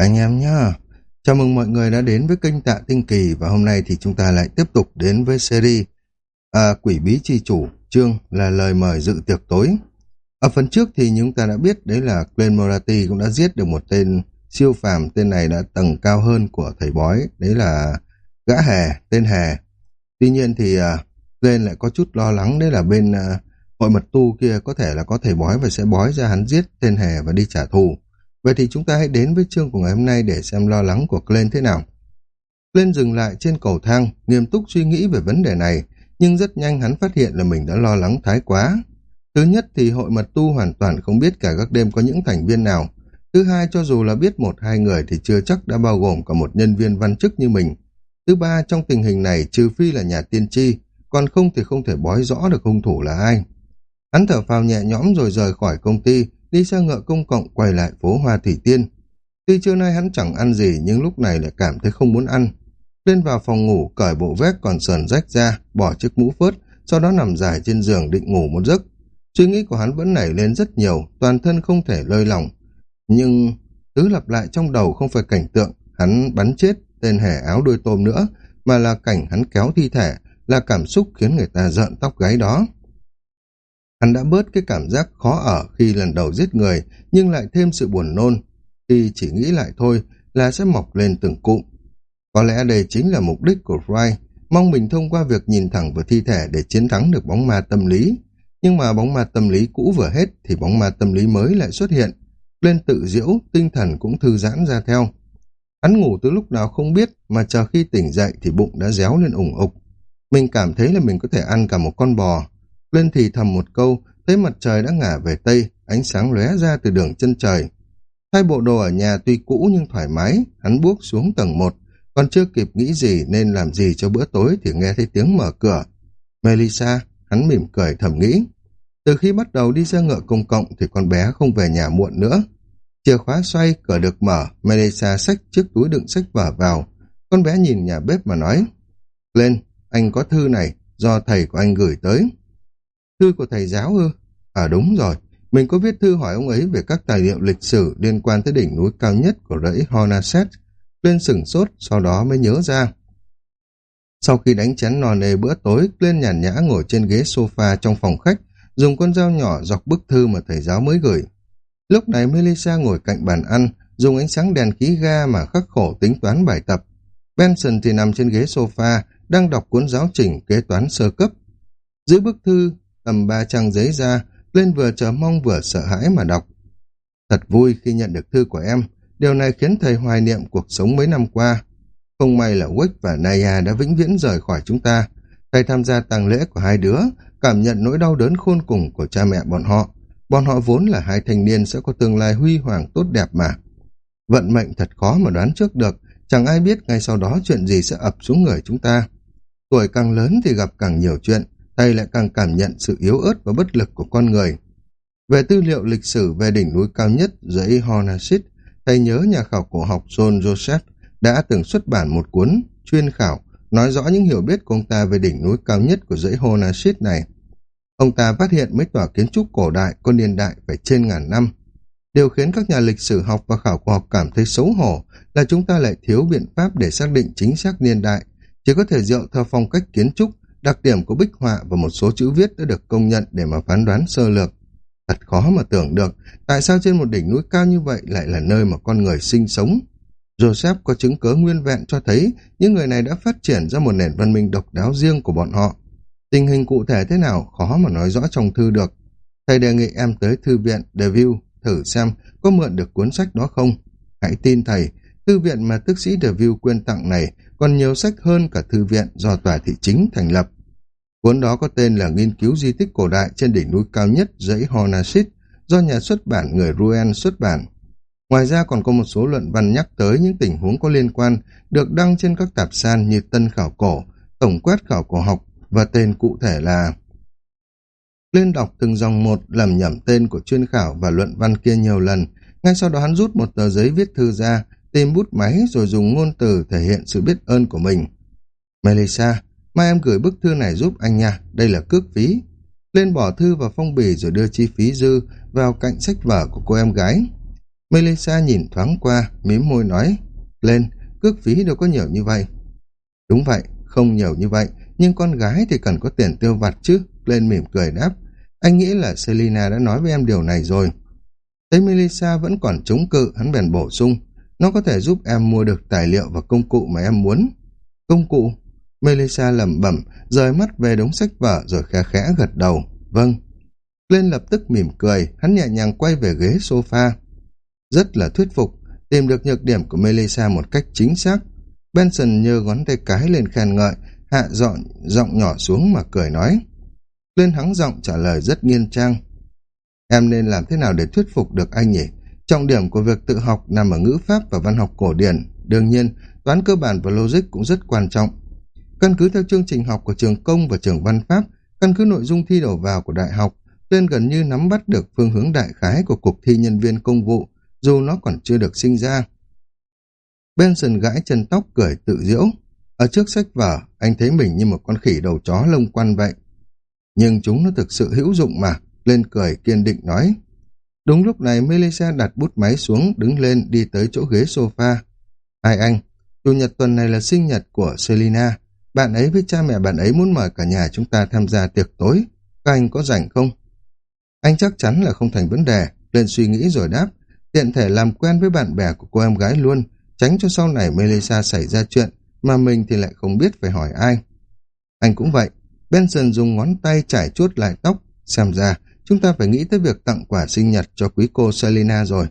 Anh em nhá, chào mừng mọi người đã đến với kênh Tạ Tinh Kỳ và hôm nay thì chúng ta lại tiếp tục đến với series à, Quỷ Bí Chi Chủ, chương là lời mời dự tiệc tối. Ở phần trước thì chúng ta đã biết đấy là Glenn Morati cũng đã giết được một tên siêu phàm, tên này đã tầng cao hơn của thầy bói, đấy là gã hề, tên hề. Tuy nhiên thì à, Glenn lại có chút lo lắng đấy là bên à, hội mật tu kia có thể là có thầy bói và sẽ bói ra hắn giết tên hề và đi trả thù. Vậy thì chúng ta hãy đến với chương của ngày hôm nay để xem lo lắng của Glenn thế nào. Glenn dừng lại trên cầu thang, nghiêm túc suy nghĩ về vấn đề này, nhưng rất nhanh hắn phát hiện là mình đã lo lắng thái quá. Thứ nhất thì hội mật tu hoàn toàn không biết cả các đêm có những thành viên nào. Thứ hai, cho dù là biết một hai người thì chưa chắc đã bao gồm cả một nhân viên văn chức như mình. Thứ ba, trong tình hình này trừ phi là nhà tiên tri, còn không thì không thể bói rõ được hung thủ là ai. Hắn thở phào nhẹ nhõm rồi rời khỏi công ty, đi xe ngựa công cộng quay lại phố Hoa Thủy Tiên. Tuy trưa nay hắn chẳng ăn gì nhưng lúc này lại cảm thấy không muốn ăn. Lên vào phòng ngủ cởi bộ vest còn sờn rách ra, bỏ chiếc mũ phớt, sau đó nằm dài trên giường định ngủ một giấc. Suy nghĩ của hắn vẫn nảy lên rất nhiều, toàn thân không thể lơi lỏng. Nhưng thứ lặp lại trong đầu không phải cảnh tượng hắn bắn chết tên hẻ áo đuôi tôm nữa, mà là cảnh hắn kéo thi thể, là cảm xúc khiến người ta giận tóc gáy đó. Hắn đã bớt cái cảm giác khó ở khi lần đầu giết người, nhưng lại thêm sự buồn nôn. Khi chỉ nghĩ lại thôi là sẽ mọc lên từng cụm. Có lẽ đây chính là mục đích của Fry, mong mình thông qua việc nhìn thẳng vào thi thể để chiến thắng được bóng ma tâm lý. Nhưng mà bóng ma tâm lý cũ vừa hết thì bóng ma tâm lý mới lại xuất hiện. Lên tự diễu, tinh thần cũng thư giãn ra theo. Hắn ngủ từ lúc nào không biết mà chờ khi tỉnh dậy thì bụng đã réo lên ủng ục. Mình cảm thấy là mình có thể ăn cả một con bò, lên thì thầm một câu, thấy mặt trời đã ngả về Tây, ánh sáng lóe ra từ đường chân trời. Thay bộ đồ ở nhà tuy cũ nhưng thoải mái, hắn buốc xuống tầng một, còn chưa kịp nghĩ gì nên làm gì cho bữa tối thì nghe thấy tiếng mở cửa. Melissa, hắn mỉm cười thầm nghĩ. Từ khi bắt đầu đi xe ngựa công cộng thì con bé không về nhà muộn nữa. Chìa khóa xoay, cửa được mở, Melissa xách chiếc túi đựng sách vở vào. Con bé nhìn nhà bếp mà nói, Lên, anh có thư này, do thầy của anh gửi tới. Thư của thầy giáo ư? À đúng rồi, mình có viết thư hỏi ông ấy về các tài liệu lịch sử liên quan tới đỉnh núi cao nhất của rẫy Hornaset. Lên sửng sốt, sau đó mới nhớ ra. Sau khi đánh chén nò nề bữa tối, lên nhàn nhã ngồi trên ghế sofa trong phòng khách, dùng con dao nhỏ dọc bức thư mà thầy giáo mới gửi. Lúc này Melissa ngồi cạnh bàn ăn, dùng ánh sáng đèn khí ga mà khắc khổ tính toán bài tập. Benson thì nằm trên ghế sofa, đang đọc cuốn giáo trình kế toán sơ cấp. Dưới bức thư cầm ba trang giấy ra, lên vừa chờ mong vừa sợ hãi mà đọc. Thật vui khi nhận được thư của em, điều này khiến thầy hoài niệm cuộc sống mấy năm qua. Không may là Wick và Naya đã vĩnh viễn rời khỏi chúng ta. Thầy tham gia tang lễ của hai đứa, cảm nhận nỗi đau đớn khôn cùng của cha mẹ bọn họ. Bọn họ vốn là hai thanh niên sẽ có tương lai huy hoàng tốt đẹp mà. Vận mệnh thật khó mà đoán trước được, chẳng ai biết ngay sau đó chuyện gì sẽ ập xuống người chúng ta. Tuổi càng lớn thì gặp càng nhiều chuyện, tay lại càng cảm nhận sự yếu ớt và bất lực của con người. Về tư liệu lịch sử về đỉnh núi cao nhất dãy Hornasit, thầy nhớ nhà khảo cổ học John Joseph đã từng xuất bản một cuốn chuyên khảo nói rõ những hiểu biết của ông ta về đỉnh núi cao nhất của dãy Hornasit này. Ông ta phát hiện mấy tòa kiến trúc cổ đại có niên đại phải trên ngàn năm. Điều khiến các nhà lịch sử học và khảo cổ học cảm thấy xấu hổ là chúng ta lại thiếu biện pháp để xác định chính xác niên đại, chỉ có thể dựa theo phong cách kiến trúc Đặc điểm của bích họa và một số chữ viết đã được công nhận để mà phán đoán sơ lược. Thật khó mà tưởng được, tại sao trên một đỉnh núi cao như vậy lại là nơi mà con người sinh sống? Joseph có chứng cớ nguyên vẹn cho thấy những người này đã phát triển ra một nền văn minh độc đáo riêng của bọn họ. Tình hình cụ thể thế nào khó mà nói rõ trong thư được. Thầy đề nghị em tới thư viện Deville thử xem có mượn được cuốn sách đó không. Hãy tin thầy, thư viện mà tức sĩ Deville quyên tặng này còn nhiều sách hơn cả thư viện do tòa thị chính thành lập. Cuốn đó có tên là Nghiên cứu di tích cổ đại trên đỉnh núi cao nhất dãy Hornasit do nhà xuất bản người Ruen xuất bản. Ngoài ra còn có một số luận văn nhắc tới những tình huống có liên quan được đăng trên các tạp san như Tân Khảo Cổ, Tổng quát Khảo Cổ học và tên cụ thể là lên đọc từng dòng một lầm nhẩm tên của chuyên khảo và luận văn kia nhiều lần. Ngay sau đó hắn rút một tờ giấy viết thư ra, tìm bút máy rồi dùng ngôn từ thể hiện sự biết ơn của mình. Melissa, mai em gửi bức thư này giúp anh nha, đây là cước phí. Lên bỏ thư vào phong bì rồi đưa chi phí dư vào cạnh sách vở của cô em gái. Melissa nhìn thoáng qua, mím môi nói, lên, cước phí đâu có nhiều như vậy. Đúng vậy, không nhiều như vậy, nhưng con gái thì cần có tiền tiêu vặt chứ, lên mỉm cười đáp. Anh nghĩ là Selina đã nói với em điều này rồi. Thấy Melissa vẫn còn chống cự, hắn bèn bổ sung. Nó có thể giúp em mua được tài liệu và công cụ mà em muốn. Công cụ? Melissa lẩm bẩm, rời mắt về đống sách vở rồi khẽ khẽ gật đầu. Vâng. Lên lập tức mỉm cười, hắn nhẹ nhàng quay về ghế sofa. Rất là thuyết phục, tìm được nhược điểm của Melissa một cách chính xác. Benson nhơ ngón tay cái lên khen ngợi, hạ dọn giọng nhỏ xuống mà cười nói. Lên hắng giọng trả lời rất nghiên trang. Em nên làm thế nào để thuyết phục được anh nhỉ? Trọng điểm của việc tự học nằm ở ngữ pháp và văn học cổ điển. Đương nhiên, toán cơ bản và logic cũng rất quan trọng. Căn cứ theo chương trình học của trường công và trường văn pháp, căn cứ nội dung thi đầu vào của đại học, Tuyên gần như nắm bắt được phương hướng đại khái của cuộc thi nhân viên công vụ, dù nó còn chưa được sinh ra. Benson gãi chân tóc cười tự diễu. Ở trước sách vở, anh thấy mình như một con khỉ đầu chó lông quăn vậy. Nhưng chúng nó thực sự hữu dụng mà, lên cười kiên định nói. Đúng lúc này Melissa đặt bút máy xuống, đứng lên đi tới chỗ ghế sofa. Hai anh, chủ nhật tuần này là sinh nhật của Selina. Bạn ấy với cha mẹ bạn ấy muốn mời cả nhà chúng ta tham gia tiệc tối. Các anh có rảnh không? Anh chắc chắn là không thành vấn đề. Lên suy nghĩ rồi đáp. Tiện thể làm quen với bạn bè của cô em gái luôn, tránh cho sau này Melissa xảy ra chuyện, mà mình thì lại không biết phải hỏi ai. Anh cũng vậy. Benson dùng ngón tay trải chuốt lại tóc. Xem ra, chúng ta phải nghĩ tới việc tặng quả sinh nhật cho quý cô Selena rồi.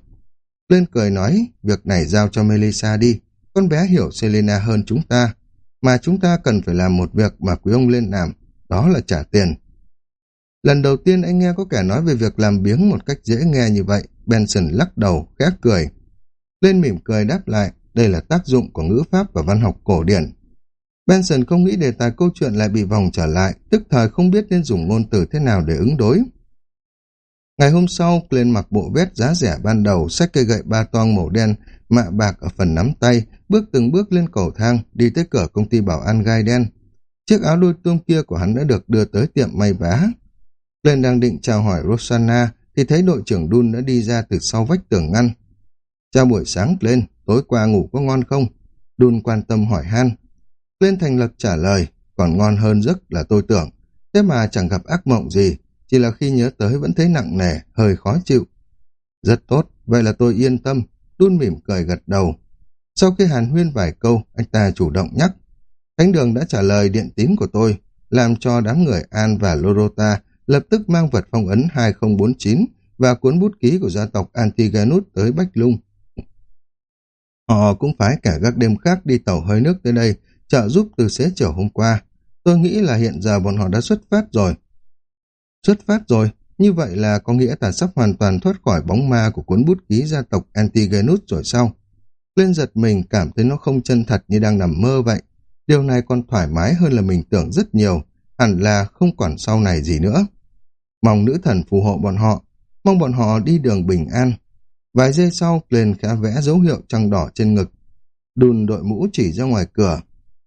Lên cười nói, việc này giao cho Melissa đi. Con bé hiểu Selena hơn chúng ta. Mà chúng ta cần phải làm một việc mà quý ông lên làm, đó là trả tiền. Lần đầu tiên anh nghe có kẻ nói về việc làm biếng một cách dễ nghe như vậy, Benson lắc đầu, khẽ cười. Lên mỉm cười đáp lại, đây là tác dụng của ngữ pháp và văn học cổ điển. Benson không nghĩ đề tài câu chuyện lại bị vòng trở lại, tức thời không biết nên dùng ngôn từ thế nào để ứng đối. Ngày hôm sau, lên mặc bộ vest giá rẻ ban đầu, xách cây gậy ba toang màu đen, mạ bạc ở phần nắm tay, bước từng bước lên cầu thang, đi tới cửa công ty bảo an gai đen. Chiếc áo đôi tôm kia của hắn đã được đưa tới tiệm may vá. Lên đang định chào hỏi Rosanna, thì thấy đội trưởng Dun đã đi ra từ sau vách tường ngăn. Chào buổi sáng lên, tối qua ngủ có ngon không? Dun quan tâm hỏi han. Lên thành lập trả lời, còn ngon hơn giấc là tôi tưởng. Thế mà chẳng gặp ác mộng gì, chỉ là khi nhớ tới vẫn thấy nặng nề, hơi khó chịu. Rất tốt, vậy là tôi yên tâm. Đun mỉm cười gật đầu. Sau khi hàn huyên vài câu, anh ta chủ động nhắc. Thánh đường đã trả lời điện tín của tôi, làm cho đám người An và Lorota lập tức mang vật phong ấn 2049 và cuốn bút ký của gia tộc Antiganus tới Bách Lung. Họ cũng phải cả các đêm khác đi tàu hơi nước tới đây, trợ giúp từ xế chiều hôm qua. Tôi nghĩ là hiện giờ bọn họ đã xuất phát rồi. Xuất phát rồi, như vậy là có nghĩa ta sắp hoàn toàn thoát khỏi bóng ma của cuốn bút ký gia tộc Antigonus rồi sao? Lên giật mình cảm thấy nó không chân thật như đang nằm mơ vậy. Điều này còn thoải mái hơn là mình tưởng rất nhiều, hẳn là không còn sau này gì nữa. Mong nữ thần phù hộ bọn họ, mong bọn họ đi đường bình an. Vài giây sau, lên khẽ vẽ dấu hiệu trăng đỏ trên ngực. Đùn đội mũ chỉ ra ngoài cửa.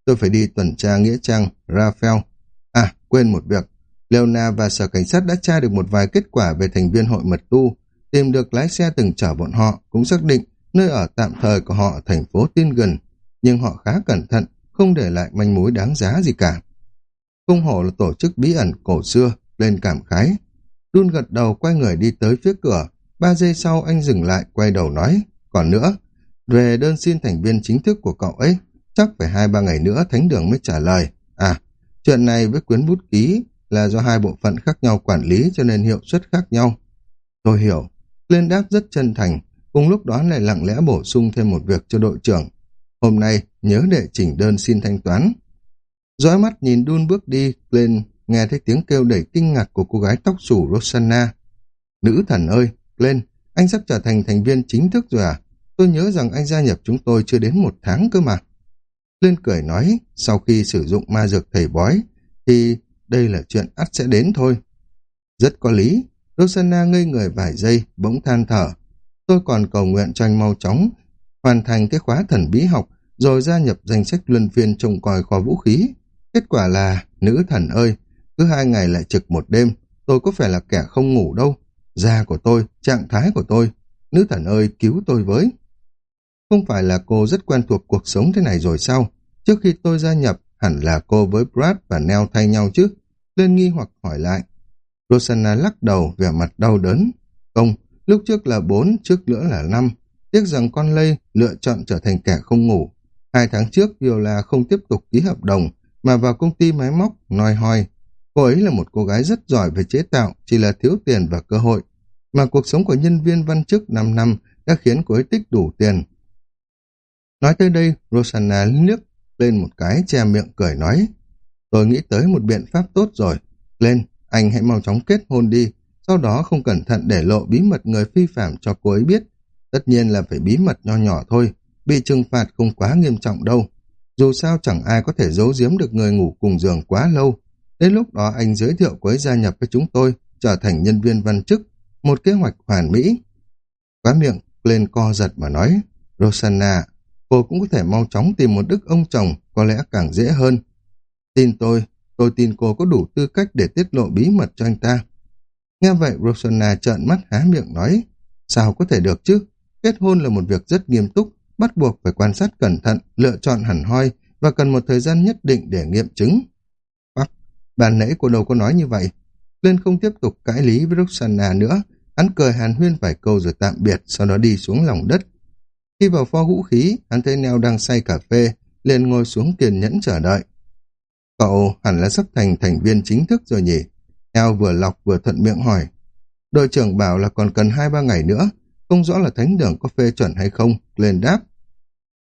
Tôi phải đi tuần tra Nghĩa Trang, Raphael. À, quên một việc. Leona và sở cảnh sát đã tra được một vài kết quả về thành viên hội mật tu, tìm được lái xe từng chở bọn họ, cũng xác định nơi ở tạm thời của họ ở thành phố tin gần, nhưng họ khá cẩn thận, không để lại manh mối đáng giá gì cả. Không hổ là tổ chức bí ẩn cổ xưa, lên cảm khái. Đun gật đầu quay người đi tới phía cửa, ba giây sau anh dừng lại quay đầu nói, còn nữa, về đơn xin thành viên chính thức của cậu ấy, chắc phải hai ba ngày nữa thánh đường mới trả lời. À, chuyện này với quyến bút ký là do hai bộ phận khác nhau quản lý cho nên hiệu suất khác nhau. Tôi hiểu. Lên đáp rất chân thành, cùng lúc đó lại lặng lẽ bổ sung thêm một việc cho đội trưởng. Hôm nay nhớ đệ chỉnh đơn xin thanh toán. Dõi mắt nhìn đun bước đi, lên nghe thấy tiếng kêu đầy kinh ngạc của cô gái tóc xù Rosanna. Nữ thần ơi, lên, anh sắp trở thành thành viên chính thức rồi à? Tôi nhớ rằng anh gia nhập chúng tôi chưa đến một tháng cơ mà. Lên cười nói, sau khi sử dụng ma dược thầy bói, thì đây là chuyện ắt sẽ đến thôi. Rất có lý, Rosanna ngây người vài giây, bỗng than thở. Tôi còn cầu nguyện cho anh mau chóng, hoàn thành cái khóa thần bí học, rồi gia nhập danh sách luân phiên trông coi kho vũ khí. Kết quả là, nữ thần ơi, cứ hai ngày lại trực một đêm, tôi có phải là kẻ không ngủ đâu. Da của tôi, trạng thái của tôi, nữ thần ơi cứu tôi với. Không phải là cô rất quen thuộc cuộc sống thế này rồi sao? Trước khi tôi gia nhập, hẳn là cô với Brad và Nell thay nhau chứ? Lên nghi hoặc hỏi lại. Rosanna lắc đầu vẻ mặt đau đớn. Không, lúc trước là bốn, trước nữa là năm. Tiếc rằng con Lây lựa chọn trở thành kẻ không ngủ. Hai tháng trước, Viola không tiếp tục ký hợp đồng, mà vào công ty máy móc, nói hoi. Cô ấy là một cô gái rất giỏi về chế tạo, chỉ là thiếu tiền và cơ hội. Mà cuộc sống của nhân viên văn chức 5 năm đã khiến cô ấy tích đủ tiền. Nói tới đây, Rosanna liếc lên một cái che miệng cười nói. Tôi nghĩ tới một biện pháp tốt rồi. Lên, anh hãy mau chóng kết hôn đi, sau đó không cẩn thận để lộ bí mật người phi phạm cho cô ấy biết. Tất nhiên là phải bí mật nho nhỏ thôi, bị trừng phạt không quá nghiêm trọng đâu. Dù sao chẳng ai có thể giấu giếm được người ngủ cùng giường quá lâu. Đến lúc đó anh giới thiệu cô ấy gia nhập với chúng tôi, trở thành nhân viên văn chức, một kế hoạch hoàn mỹ. Quá miệng lên co giật mà nói, Rosanna, cô cũng có thể mau chóng tìm một đức ông chồng, có lẽ càng dễ hơn. Tin tôi, tôi tin cô có đủ tư cách để tiết lộ bí mật cho anh ta. Nghe vậy Rosanna trợn mắt há miệng nói, sao có thể được chứ? Kết hôn là một việc rất nghiêm túc, bắt buộc phải quan sát cẩn thận, lựa chọn hẳn hoi và cần một thời gian nhất định để nghiệm chứng. Bắc, bàn nãy cô đâu có nói như vậy. Lên không tiếp tục cãi lý với Rosanna nữa, hắn cười hàn huyên vài câu rồi tạm biệt, sau đó đi xuống lòng đất. Khi vào pho vũ khí, hắn thấy Neo đang say cà phê, liền ngồi xuống kiên nhẫn chờ đợi. Cậu hẳn là sắp thành thành viên chính thức rồi nhỉ? Neo vừa lọc vừa thuận miệng hỏi. Đội trưởng bảo là còn cần hai ba ngày nữa, không rõ là thánh đường có phê chuẩn hay không, lên đáp.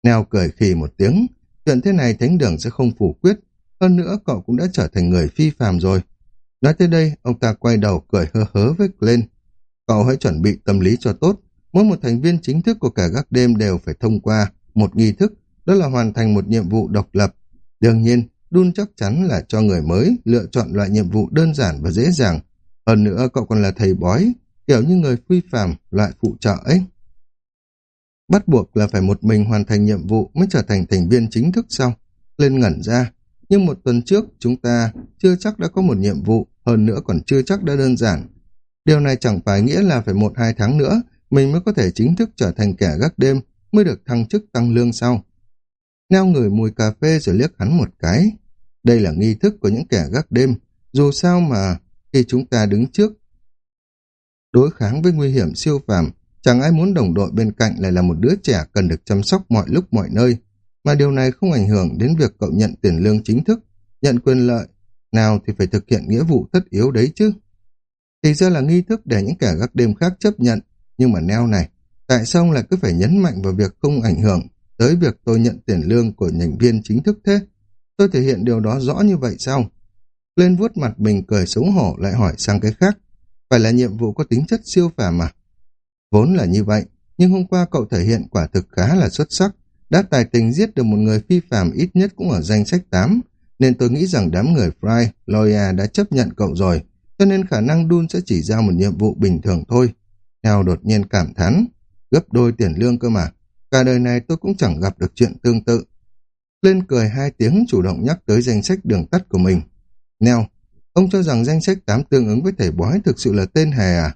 Neo cười khì một tiếng, chuyện thế này thánh đường sẽ không phủ quyết, hơn nữa cậu cũng đã trở thành người phi phàm rồi. Nói tới đây, ông ta quay đầu cười hơ hớ với lên. Cậu hãy chuẩn bị tâm lý cho tốt, mỗi một thành viên chính thức của cả gác đêm đều phải thông qua một nghi thức, đó là hoàn thành một nhiệm vụ độc lập. Đương nhiên, Đun chắc chắn là cho người mới lựa chọn loại nhiệm vụ đơn giản và dễ dàng. Hơn nữa cậu còn là thầy bói, kiểu như người phi phàm, loại phụ trợ ấy. Bắt buộc là phải một mình hoàn thành nhiệm vụ mới trở thành thành viên chính thức sau. Lên ngẩn ra, nhưng một tuần trước chúng ta chưa chắc đã có một nhiệm vụ, hơn nữa còn chưa chắc đã đơn giản. Điều này chẳng phải nghĩa là phải một hai tháng nữa mình mới có thể chính thức trở thành kẻ gác đêm mới được thăng chức tăng lương sau. Neo người mùi cà phê rồi liếc hắn một cái. Đây là nghi thức của những kẻ gác đêm, dù sao mà khi chúng ta đứng trước đối kháng với nguy hiểm siêu phàm, chẳng ai muốn đồng đội bên cạnh lại là một đứa trẻ cần được chăm sóc mọi lúc mọi nơi, mà điều này không ảnh hưởng đến việc cậu nhận tiền lương chính thức, nhận quyền lợi, nào thì phải thực hiện nghĩa vụ tất yếu đấy chứ. Thì ra là nghi thức để những kẻ gác đêm khác chấp nhận, nhưng mà neo này, tại sao lại cứ phải nhấn mạnh vào việc không ảnh hưởng? Tới việc tôi nhận tiền lương của nhân viên chính thức thế? Tôi thể hiện điều đó rõ như vậy sao? Lên vuốt mặt mình cười xấu hổ lại hỏi sang cái khác. Phải là nhiệm vụ có tính chất siêu phàm mà. Vốn là như vậy, nhưng hôm qua cậu thể hiện quả thực khá là xuất sắc. Đã tài tình giết được một người phi phàm ít nhất cũng ở danh sách 8, nên tôi nghĩ rằng đám người Fry, Loya đã chấp nhận cậu rồi, cho nên khả năng Dun sẽ chỉ ra một nhiệm vụ bình thường thôi. Theo đột nhiên cảm thán, gấp đôi tiền lương cơ mà. Cả đời này tôi cũng chẳng gặp được chuyện tương tự. Lên cười hai tiếng chủ động nhắc tới danh sách đường tắt của mình. Neo, ông cho rằng danh sách tám tương ứng với thầy bói thực sự là tên hề à?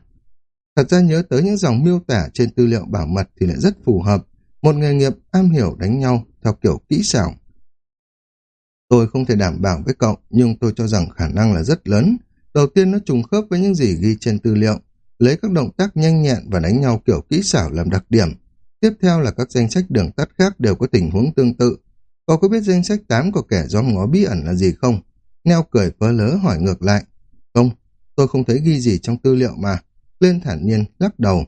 Thật ra nhớ tới những dòng miêu tả trên tư liệu bảo mật thì lại rất phù hợp. Một nghề nghiệp am hiểu đánh nhau theo kiểu kỹ xảo. Tôi không thể đảm bảo với cậu, nhưng tôi cho rằng khả năng là rất lớn. Đầu tiên nó trùng khớp với những gì ghi trên tư liệu, lấy các động tác nhanh nhẹn và đánh nhau kiểu kỹ xảo làm đặc điểm. Tiếp theo là các danh sách đường tắt khác đều có tình huống tương tự, Cậu có biết danh sách 8 của kẻ giom ngó bí ẩn là gì không? Neo cười phớ lớ hỏi ngược lại. Không, tôi không thấy ghi gì trong tư liệu mà. Lên thản nhiên, lắc đầu.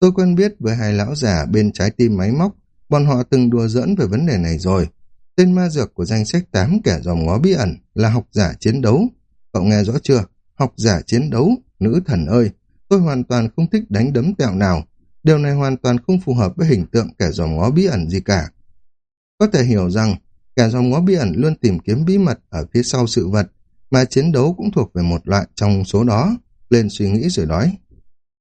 Tôi quen biết với hai lão già bên trái tim máy móc, bọn họ từng đùa giỡn về vấn đề này rồi. Tên ma dược của danh sách 8 kẻ dòm ngó bí ẩn là học giả chiến đấu. Cậu nghe rõ chưa? Học giả chiến đấu, nữ thần ơi. Tôi hoàn toàn không thích đánh đấm tẹo nào. Điều này hoàn toàn không phù hợp với hình tượng kẻ dòm ngó bí ẩn gì cả. Có thể hiểu rằng, kẻ dòng ngó bí ẩn luôn tìm kiếm bí mật ở phía sau sự vật, mà chiến đấu cũng thuộc về một loại trong số đó. Lên suy nghĩ rồi nói.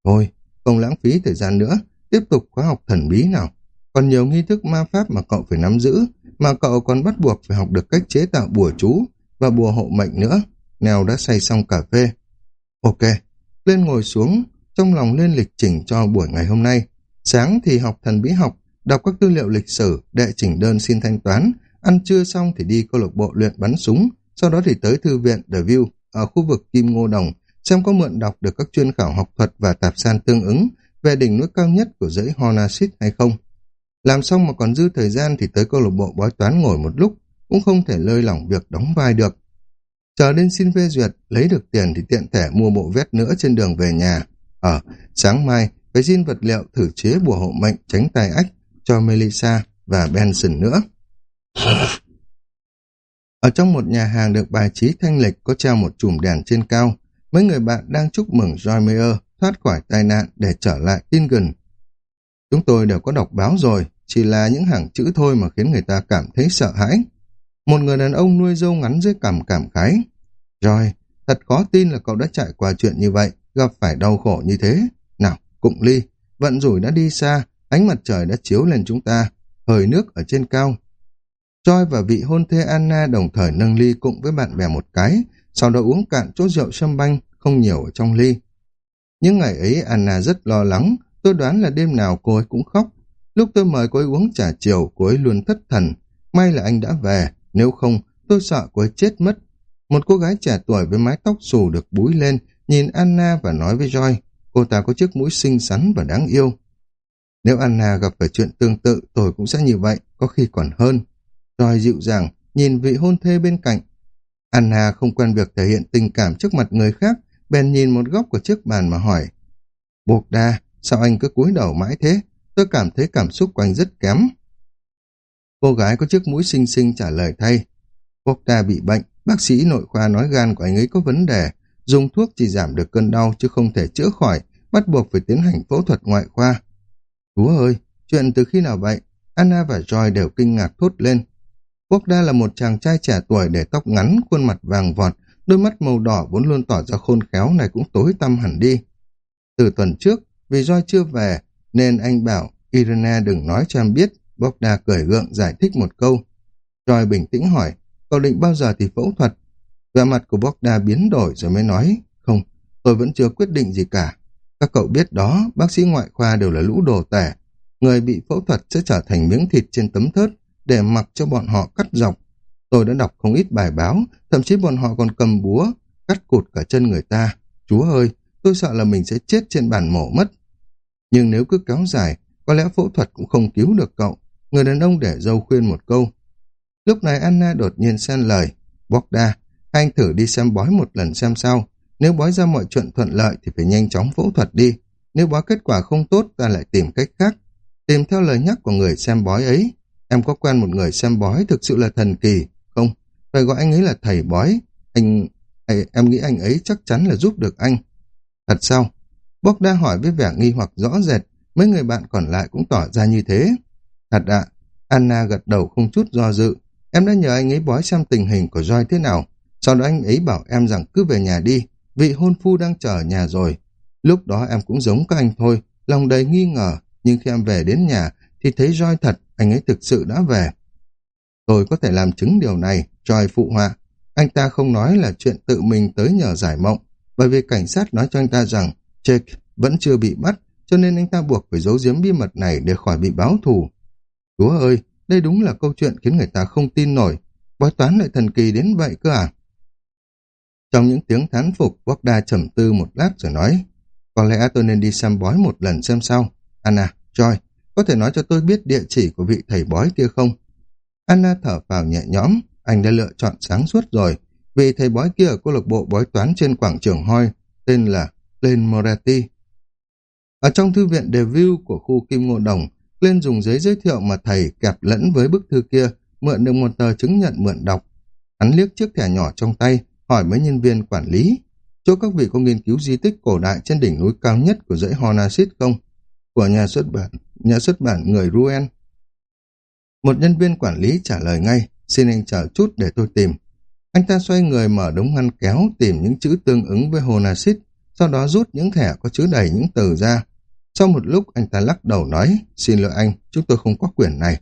Thôi, không lãng phí thời gian nữa, tiếp tục khóa học thần bí nào. Còn nhiều nghi thức ma pháp mà cậu phải nắm giữ, mà cậu còn bắt buộc phải học được cách chế tạo bùa chú và bùa hộ mệnh nữa. Nèo đã say xong cà phê. Ok, lên ngồi xuống, trong lòng lên lịch trình cho buổi ngày hôm nay, Sáng thì học thần bí học, đọc các tư liệu lịch sử, đệ chỉnh đơn xin thanh toán, ăn trưa xong thì đi câu lạc bộ luyện bắn súng, sau đó thì tới thư viện The View ở khu vực Kim Ngô Đồng, xem có mượn đọc được các chuyên khảo học thuật và tạp san tương ứng về đỉnh núi cao nhất của dãy Hornasit hay không. Làm xong mà còn dư thời gian thì tới câu lạc bộ bói toán ngồi một lúc, cũng không thể lơi lỏng việc đóng vai được. Chờ đến xin phê duyệt, lấy được tiền thì tiện thể mua bộ vét nữa trên đường về nhà. Ở, sáng mai, phải xin vật liệu thử chế bùa hộ mệnh tránh tai ách cho Melissa và Benson nữa. Ở trong một nhà hàng được bài trí thanh lịch có treo một chùm đèn trên cao, mấy người bạn đang chúc mừng Joy Mayer thoát khỏi tai nạn để trở lại Tingen. Chúng tôi đều có đọc báo rồi, chỉ là những hàng chữ thôi mà khiến người ta cảm thấy sợ hãi. Một người đàn ông nuôi dâu ngắn dưới cằm cảm khái. Rồi, thật khó tin là cậu đã trải qua chuyện như vậy, gặp phải đau khổ như thế. Nào, cụng ly, vận rủi đã đi xa, ánh mặt trời đã chiếu lên chúng ta, hơi nước ở trên cao. Choi và vị hôn thê Anna đồng thời nâng ly cụng với bạn bè một cái, sau đó uống cạn chốt rượu sâm banh, không nhiều ở trong ly. Những ngày ấy Anna rất lo lắng, tôi đoán là đêm nào cô ấy cũng khóc. Lúc tôi mời cô ấy uống trà chiều, cô ấy luôn thất thần. May là anh đã về, nếu không, tôi sợ cô ấy chết mất. Một cô gái trẻ tuổi với mái tóc xù được búi lên, nhìn Anna và nói với Joy, cô ta có chiếc mũi xinh xắn và đáng yêu. Nếu Anna gặp phải chuyện tương tự, tôi cũng sẽ như vậy, có khi còn hơn. Joy dịu dàng, nhìn vị hôn thê bên cạnh. Anna không quen việc thể hiện tình cảm trước mặt người khác, bèn nhìn một góc của chiếc bàn mà hỏi. Buộc đa, sao anh cứ cúi đầu mãi thế? Tôi cảm thấy cảm xúc của anh rất kém. Cô gái có chiếc mũi xinh xinh trả lời thay. Bogda bị bệnh, bác sĩ nội khoa nói gan của anh ấy có vấn đề, dùng thuốc chỉ giảm được cơn đau chứ không thể chữa khỏi, bắt buộc phải tiến hành phẫu thuật ngoại khoa. Chúa ơi, chuyện từ khi nào vậy? Anna và Joy đều kinh ngạc thốt lên. Bogda là một chàng trai trẻ tuổi để tóc ngắn, khuôn mặt vàng vọt, đôi mắt màu đỏ vốn luôn tỏ ra khôn khéo này cũng tối tăm hẳn đi. Từ tuần trước, vì Joy chưa về, nên anh bảo Irene đừng nói cho em biết Bogda cười gượng giải thích một câu. Joy bình tĩnh hỏi, cậu định bao giờ thì phẫu thuật? Vẻ mặt của Bogda biến đổi rồi mới nói, không, tôi vẫn chưa quyết định gì cả. Các cậu biết đó, bác sĩ ngoại khoa đều là lũ đồ tẻ. Người bị phẫu thuật sẽ trở thành miếng thịt trên tấm thớt để mặc cho bọn họ cắt dọc. Tôi đã đọc không ít bài báo, thậm chí bọn họ còn cầm búa, cắt cụt cả chân người ta. Chúa ơi, tôi sợ là mình sẽ chết trên bàn mổ mất. Nhưng nếu cứ kéo dài, có lẽ phẫu thuật cũng không cứu được cậu. Người đàn ông để dâu khuyên một câu. Lúc này Anna đột nhiên xen lời. Bogda, anh thử đi xem bói một lần xem sao. Nếu bói ra mọi chuyện thuận lợi thì phải nhanh chóng phẫu thuật đi. Nếu bói kết quả không tốt ta lại tìm cách khác. Tìm theo lời nhắc của người xem bói ấy. Em có quen một người xem bói thực sự là thần kỳ. Không, phải gọi anh ấy là thầy bói. Anh... Em nghĩ anh ấy chắc chắn là giúp được anh. Thật sao? Bogda hỏi với vẻ nghi hoặc rõ rệt. Mấy người bạn còn lại cũng tỏ ra như thế. Thật ạ, Anna gật đầu không chút do dự. Em đã nhờ anh ấy bói xem tình hình của Joy thế nào. Sau đó anh ấy bảo em rằng cứ về nhà đi, vị hôn phu đang chờ nhà rồi. Lúc đó em cũng giống các anh thôi, lòng đầy nghi ngờ, nhưng khi em về đến nhà thì thấy Joy thật, anh ấy thực sự đã về. Tôi có thể làm chứng điều này, Joy phụ họa. Anh ta không nói là chuyện tự mình tới nhờ giải mộng, bởi vì cảnh sát nói cho anh ta rằng Jake vẫn chưa bị bắt, cho nên anh ta buộc phải giấu giếm bí mật này để khỏi bị báo thù. Chúa ơi, đây đúng là câu chuyện khiến người ta không tin nổi. Bói toán lại thần kỳ đến vậy cơ à? Trong những tiếng thán phục, Bogda trầm tư một lát rồi nói, có lẽ tôi nên đi xem bói một lần xem sao. Anna, Joy, có thể nói cho tôi biết địa chỉ của vị thầy bói kia không? Anna thở vào nhẹ nhõm, anh đã lựa chọn sáng suốt rồi. Vị thầy bói kia ở câu lạc bộ bói toán trên quảng trường Hoi, tên là Glenn Moretti. Ở trong thư viện The của khu Kim Ngô Đồng, Glenn dùng giấy giới thiệu mà thầy kẹp lẫn với bức thư kia, mượn được một tờ chứng nhận mượn đọc. Hắn liếc chiếc thẻ nhỏ trong tay, hỏi mấy nhân viên quản lý, chỗ các vị có nghiên cứu di tích cổ đại trên đỉnh núi cao nhất của dãy Honasit không? Của nhà xuất bản, nhà xuất bản người Ruen. Một nhân viên quản lý trả lời ngay, xin anh chờ chút để tôi tìm. Anh ta xoay người mở đống ngăn kéo tìm những chữ tương ứng với Honasit, sau đó rút những thẻ có chứa đầy những từ ra, sau một lúc anh ta lắc đầu nói, xin lỗi anh, chúng tôi không có quyền này.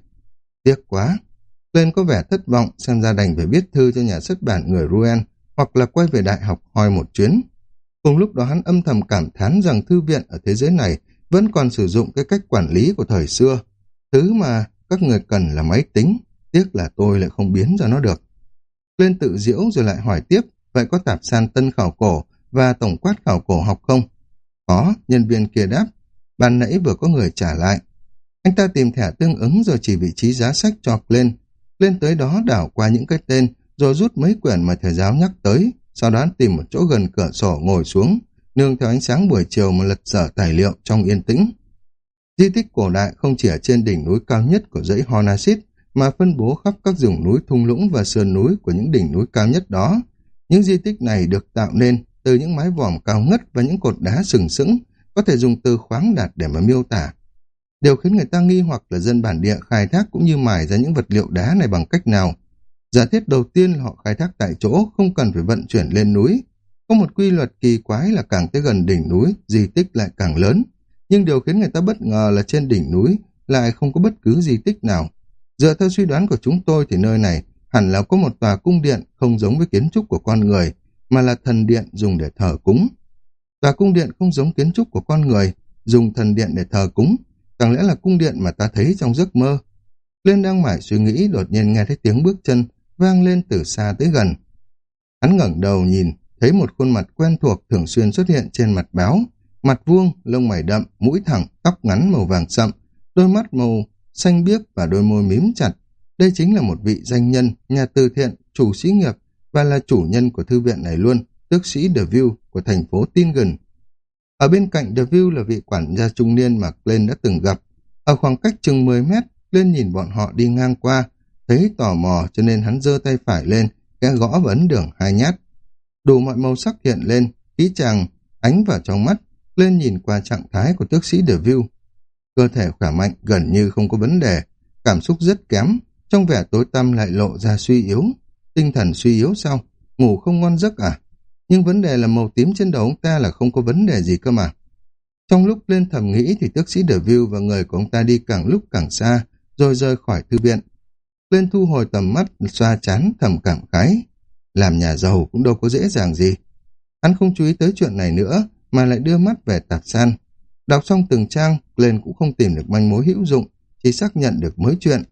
Tiếc quá. Lên có vẻ thất vọng, xem ra đành phải viết thư cho nhà xuất bản người Ruen, hoặc là quay về đại học hỏi một chuyến. Cùng lúc đó hắn âm thầm cảm thán rằng thư viện ở thế giới này vẫn còn sử dụng cái cách quản lý của thời xưa. Thứ mà các người cần là máy tính, tiếc là tôi lại không biến ra nó được. Lên tự diễu rồi lại hỏi tiếp, vậy có tạp san tân khảo cổ và tổng quát khảo cổ học không? Có, nhân viên kia đáp, ban nãy vừa có người trả lại. Anh ta tìm thẻ tương ứng rồi chỉ vị trí giá sách cho lên. Lên tới đó đảo qua những cái tên, rồi rút mấy quyển mà thầy giáo nhắc tới, sau đó tìm một chỗ gần cửa sổ ngồi xuống, nương theo ánh sáng buổi chiều mà lật dở tài liệu trong yên tĩnh. Di tích cổ đại không chỉ ở trên đỉnh núi cao nhất của dãy Hornasit, mà phân bố khắp các rừng núi thung lũng và sườn núi của những đỉnh núi cao nhất đó. Những di tích này được tạo nên từ những mái vòm cao ngất và những cột đá sừng sững, có thể dùng từ khoáng đạt để mà miêu tả. Điều khiến người ta nghi hoặc là dân bản địa khai thác cũng như mài ra những vật liệu đá này bằng cách nào. Giả thiết đầu tiên là họ khai thác tại chỗ, không cần phải vận chuyển lên núi. Có một quy luật kỳ quái là càng tới gần đỉnh núi, di tích lại càng lớn. Nhưng điều khiến người ta bất ngờ là trên đỉnh núi lại không có bất cứ di tích nào. Dựa theo suy đoán của chúng tôi thì nơi này hẳn là có một tòa cung điện không giống với kiến trúc của con người, mà là thần điện dùng để thờ cúng. Tòa cung điện không giống kiến trúc của con người, dùng thần điện để thờ cúng, chẳng lẽ là cung điện mà ta thấy trong giấc mơ. Lên đang mải suy nghĩ đột nhiên nghe thấy tiếng bước chân vang lên từ xa tới gần. Hắn ngẩng đầu nhìn, thấy một khuôn mặt quen thuộc thường xuyên xuất hiện trên mặt báo, mặt vuông, lông mày đậm, mũi thẳng, tóc ngắn màu vàng sậm, đôi mắt màu xanh biếc và đôi môi mím chặt. Đây chính là một vị danh nhân, nhà từ thiện, chủ sĩ nghiệp và là chủ nhân của thư viện này luôn, tước sĩ The View của thành phố Tingen. Ở bên cạnh The View là vị quản gia trung niên mà Glenn đã từng gặp. Ở khoảng cách chừng 10 mét, Glenn nhìn bọn họ đi ngang qua, thấy tò mò cho nên hắn giơ tay phải lên, kẽ gõ vấn đường hai nhát. Đủ mọi màu sắc hiện lên, khí chàng ánh vào trong mắt, lên nhìn qua trạng thái của tước sĩ The View. Cơ thể khỏe mạnh gần như không có vấn đề, cảm xúc rất kém, trong vẻ tối tăm lại lộ ra suy yếu. Tinh thần suy yếu sao? Ngủ không ngon giấc à? Nhưng vấn đề là màu tím trên đầu ông ta là không có vấn đề gì cơ mà. Trong lúc lên thầm nghĩ thì tước sĩ The View và người của ông ta đi càng lúc càng xa, rồi rời khỏi thư viện. Lên thu hồi tầm mắt, xoa chán, thầm cảm khái. Làm nhà giàu cũng đâu có dễ dàng gì. Hắn không chú ý tới chuyện này nữa, mà lại đưa mắt về tạp san. Đọc xong từng trang, lên cũng không tìm được manh mối hữu dụng, chỉ xác nhận được mới chuyện.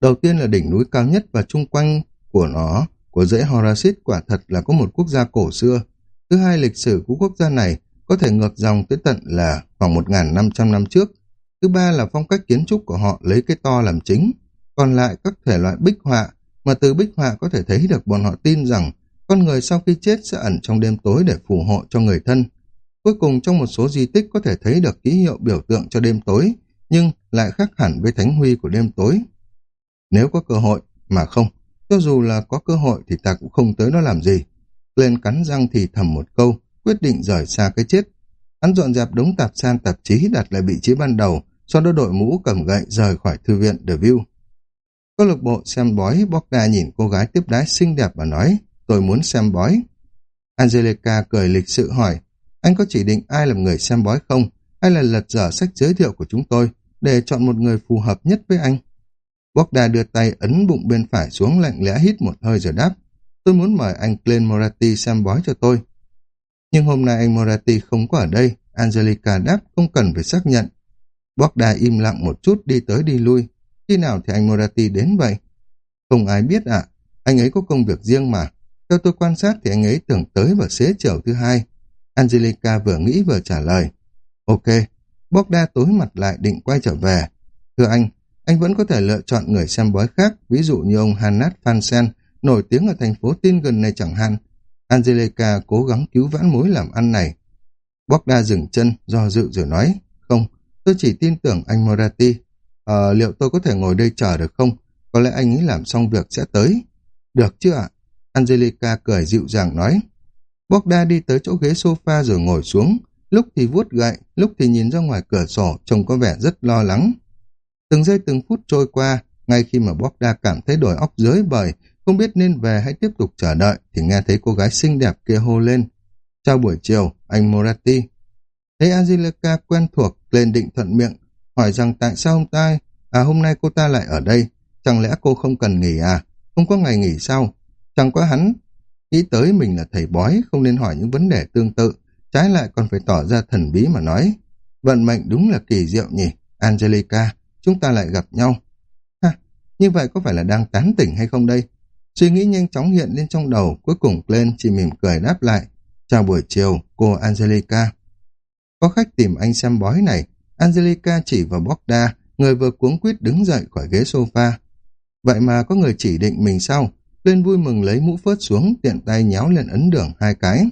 Đầu tiên là đỉnh núi cao nhất và chung quanh của nó, của dãy Horasit quả thật là có một quốc gia cổ xưa. Thứ hai, lịch sử của quốc gia này có thể ngược dòng tới tận là khoảng 1.500 năm trước. Thứ ba là phong cách kiến trúc của họ lấy cái to làm chính. Còn lại các thể loại bích họa, mà từ bích họa có thể thấy được bọn họ tin rằng con người sau khi chết sẽ ẩn trong đêm tối để phù hộ cho người thân. Cuối cùng trong một số di tích có thể thấy được ký hiệu biểu tượng cho đêm tối, nhưng lại khác hẳn với thánh huy của đêm tối. Nếu có cơ hội, mà không, cho dù là có cơ hội thì ta cũng không tới nó làm gì. Lên cắn răng thì thầm một câu, quyết định rời xa cái chết. Hắn dọn dẹp đống tạp san tạp chí đặt lại vị trí ban đầu, sau đó đội mũ cầm gậy rời khỏi thư viện The View. Câu lạc bộ xem bói Bogda nhìn cô gái tiếp đái xinh đẹp và nói, tôi muốn xem bói. Angelica cười lịch sự hỏi, anh có chỉ định ai làm người xem bói không, hay là lật dở sách giới thiệu của chúng tôi, để chọn một người phù hợp nhất với anh? Bogda đưa tay ấn bụng bên phải xuống lạnh lẽ hít một hơi rồi đáp, tôi muốn mời anh Glenn Moratti xem bói cho tôi. Nhưng hôm nay anh Moratti không có ở đây, Angelica đáp không cần phải xác nhận. Bogda im lặng một chút đi tới đi lui, khi nào thì anh Moratti đến vậy? Không ai biết ạ, anh ấy có công việc riêng mà. Theo tôi quan sát thì anh ấy tưởng tới vào xế chiều thứ hai. Angelica vừa nghĩ vừa trả lời. Ok, Bogda tối mặt lại định quay trở về. Thưa anh, anh vẫn có thể lựa chọn người xem bói khác, ví dụ như ông Hanat Fansen, nổi tiếng ở thành phố tin gần này chẳng hạn. Angelica cố gắng cứu vãn mối làm ăn này. Bogda dừng chân, do dự rồi nói, không, tôi chỉ tin tưởng anh Moratti. Ờ, liệu tôi có thể ngồi đây chờ được không? Có lẽ anh ấy làm xong việc sẽ tới. Được chứ ạ? Angelica cười dịu dàng nói. Bogda đi tới chỗ ghế sofa rồi ngồi xuống, lúc thì vuốt gậy, lúc thì nhìn ra ngoài cửa sổ, trông có vẻ rất lo lắng. Từng giây từng phút trôi qua, ngay khi mà Bogda cảm thấy đổi óc dưới bời, không biết nên về hay tiếp tục chờ đợi, thì nghe thấy cô gái xinh đẹp kia hô lên. Chào buổi chiều, anh Moratti. Thấy Angelica quen thuộc, lên định thuận miệng, hỏi rằng tại sao hôm ta, à hôm nay cô ta lại ở đây, chẳng lẽ cô không cần nghỉ à, không có ngày nghỉ sao? Chẳng có hắn, nghĩ tới mình là thầy bói, không nên hỏi những vấn đề tương tự, trái lại còn phải tỏ ra thần bí mà nói. Vận mệnh đúng là kỳ diệu nhỉ. Angelica, chúng ta lại gặp nhau. Ha, như vậy có phải là đang tán tỉnh hay không đây? Suy nghĩ nhanh chóng hiện lên trong đầu, cuối cùng lên chỉ mỉm cười đáp lại. Chào buổi chiều, cô Angelica. Có khách tìm anh xem bói này, Angelica chỉ vào Bogda, người vừa cuống quýt đứng dậy khỏi ghế sofa. Vậy mà có người chỉ định mình sao? Lên vui mừng lấy mũ phớt xuống, tiện tay nhéo lên ấn đường hai cái.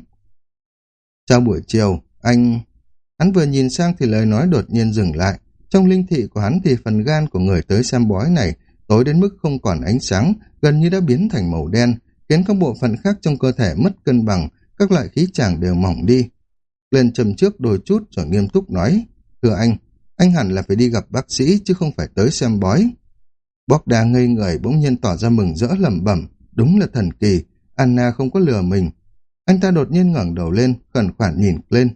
Chào buổi chiều, anh... Hắn vừa nhìn sang thì lời nói đột nhiên dừng lại. Trong linh thị của hắn thì phần gan của người tới xem bói này tối đến mức không còn ánh sáng, gần như đã biến thành màu đen, khiến các bộ phận khác trong cơ thể mất cân bằng, các loại khí chàng đều mỏng đi. Lên trầm trước đôi chút rồi nghiêm túc nói, thưa anh, anh hẳn là phải đi gặp bác sĩ chứ không phải tới xem bói. Bóc ngây người bỗng nhiên tỏ ra mừng rỡ lẩm bẩm, đúng là thần kỳ, Anna không có lừa mình. Anh ta đột nhiên ngẩng đầu lên, khẩn khoản nhìn lên.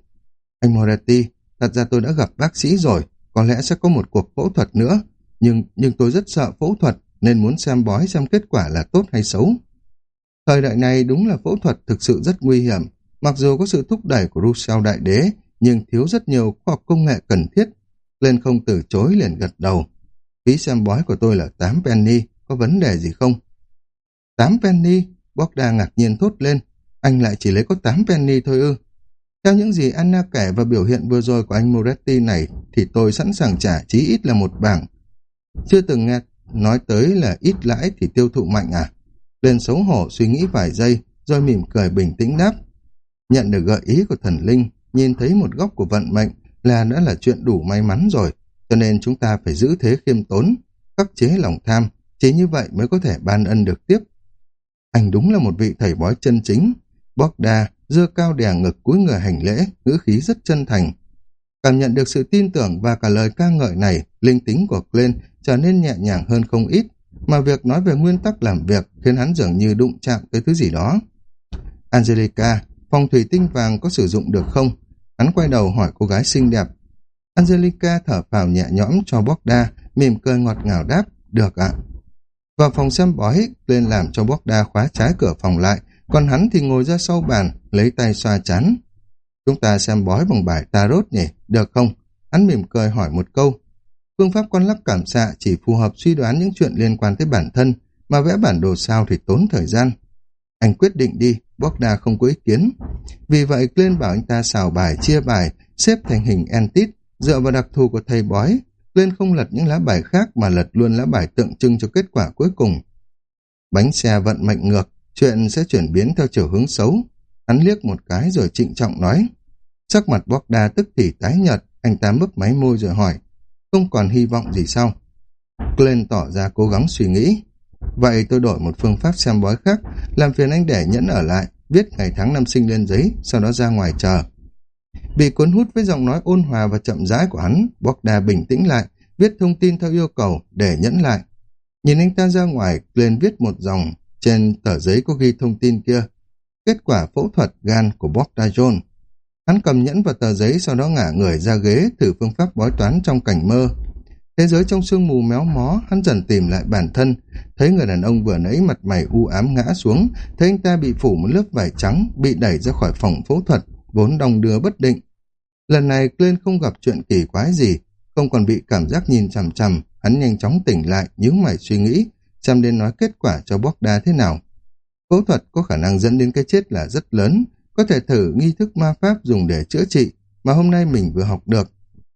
Anh Moretti, thật ra tôi đã gặp bác sĩ rồi, có lẽ sẽ có một cuộc phẫu thuật nữa, nhưng nhưng tôi rất sợ phẫu thuật nên muốn xem bói xem kết quả là tốt hay xấu. Thời đại này đúng là phẫu thuật thực sự rất nguy hiểm, mặc dù có sự thúc đẩy của Rousseau đại đế, nhưng thiếu rất nhiều khoa học công nghệ cần thiết. Lên không từ chối liền gật đầu. Phí xem bói của tôi là 8 penny, có vấn đề gì không? 8 penny? Bogda ngạc nhiên thốt lên. Anh lại chỉ lấy có 8 penny thôi ư. Theo những gì Anna kể và biểu hiện vừa rồi của anh Moretti này, thì tôi sẵn sàng trả chí ít là một bảng. Chưa từng nghe nói tới là ít lãi thì tiêu thụ mạnh à? Lên xấu hổ suy nghĩ vài giây, rồi mỉm cười bình tĩnh đáp. Nhận được gợi ý của thần linh, nhìn thấy một góc của vận mệnh là đã là chuyện đủ may mắn rồi, cho nên chúng ta phải giữ thế khiêm tốn, khắc chế lòng tham, chỉ như vậy mới có thể ban ân được tiếp. Anh đúng là một vị thầy bói chân chính. Bogda dơ cao đè ngực cúi người hành lễ, ngữ khí rất chân thành. Cảm nhận được sự tin tưởng và cả lời ca ngợi này, linh tính của Glenn trở nên nhẹ nhàng hơn không ít, mà việc nói về nguyên tắc làm việc khiến hắn dường như đụng chạm tới thứ gì đó. Angelica, phòng thủy tinh vàng có sử dụng được không? Hắn quay đầu hỏi cô gái xinh đẹp. Angelica thở phào nhẹ nhõm cho Bogda, mỉm cười ngọt ngào đáp, được ạ. Vào phòng xem bói, lên làm cho Bogda khóa trái cửa phòng lại, còn hắn thì ngồi ra sau bàn, lấy tay xoa chán. Chúng ta xem bói bằng bài tarot nhỉ, được không? Hắn mỉm cười hỏi một câu. Phương pháp quan lắc cảm xạ chỉ phù hợp suy đoán những chuyện liên quan tới bản thân, mà vẽ bản đồ sao thì tốn thời gian. Anh quyết định đi, Bogda không có ý kiến. Vì vậy, Glenn bảo anh ta xào bài, chia bài, xếp thành hình entit, dựa vào đặc thù của thầy bói. Glenn không lật những lá bài khác mà lật luôn lá bài tượng trưng cho kết quả cuối cùng. Bánh xe vận mệnh ngược, chuyện sẽ chuyển biến theo chiều hướng xấu. Hắn liếc một cái rồi trịnh trọng nói. Sắc mặt Bogda tức thì tái nhợt, anh ta mấp máy môi rồi hỏi. Không còn hy vọng gì sao? Glenn tỏ ra cố gắng suy nghĩ. Vậy tôi đổi một phương pháp xem bói khác, làm phiền anh để nhẫn ở lại, viết ngày tháng năm sinh lên giấy, sau đó ra ngoài chờ. Bị cuốn hút với giọng nói ôn hòa và chậm rãi của hắn, Bogda bình tĩnh lại, viết thông tin theo yêu cầu để nhẫn lại. Nhìn anh ta ra ngoài, lên viết một dòng, trên tờ giấy có ghi thông tin kia. Kết quả phẫu thuật gan của Bogda John. Hắn cầm nhẫn vào tờ giấy sau đó ngả người ra ghế thử phương pháp bói toán trong cảnh mơ. Thế giới trong sương mù méo mó, hắn dần tìm lại bản thân, thấy người đàn ông vừa nãy mặt mày u ám ngã xuống, thấy anh ta bị phủ một lớp vải trắng, bị đẩy ra khỏi phòng phẫu thuật, vốn đong đưa bất định. Lần này Glenn không gặp chuyện kỳ quái gì, không còn bị cảm giác nhìn chằm chằm, hắn nhanh chóng tỉnh lại, nhíu mày suy nghĩ, xem đến nói kết quả cho Bogda thế nào. Phẫu thuật có khả năng dẫn đến cái chết là rất lớn, có thể thử nghi thức ma pháp dùng để chữa trị mà hôm nay mình vừa học được.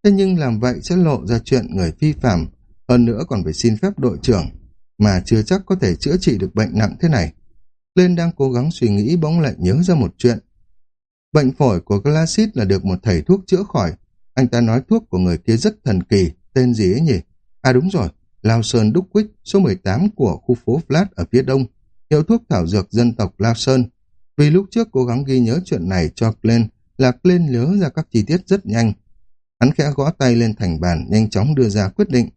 Thế nhưng làm vậy sẽ lộ ra chuyện người phi phạm, hơn nữa còn phải xin phép đội trưởng, mà chưa chắc có thể chữa trị được bệnh nặng thế này. Lên đang cố gắng suy nghĩ bỗng lại nhớ ra một chuyện. Bệnh phổi của Glacis là được một thầy thuốc chữa khỏi. Anh ta nói thuốc của người kia rất thần kỳ, tên gì ấy nhỉ? À đúng rồi, Lao Sơn Đúc Quýt, số 18 của khu phố Flat ở phía đông, hiệu thuốc thảo dược dân tộc Lao Sơn. Vì lúc trước cố gắng ghi nhớ chuyện này cho Glenn, là Glenn nhớ ra các chi tiết rất nhanh. Hắn khẽ gõ tay lên thành bàn, nhanh chóng đưa ra quyết định.